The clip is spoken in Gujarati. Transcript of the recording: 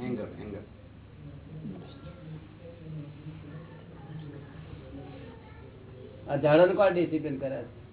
એંગર એંગર આ ઝાડો કોણ ડિસિપ્લિન કરે છે?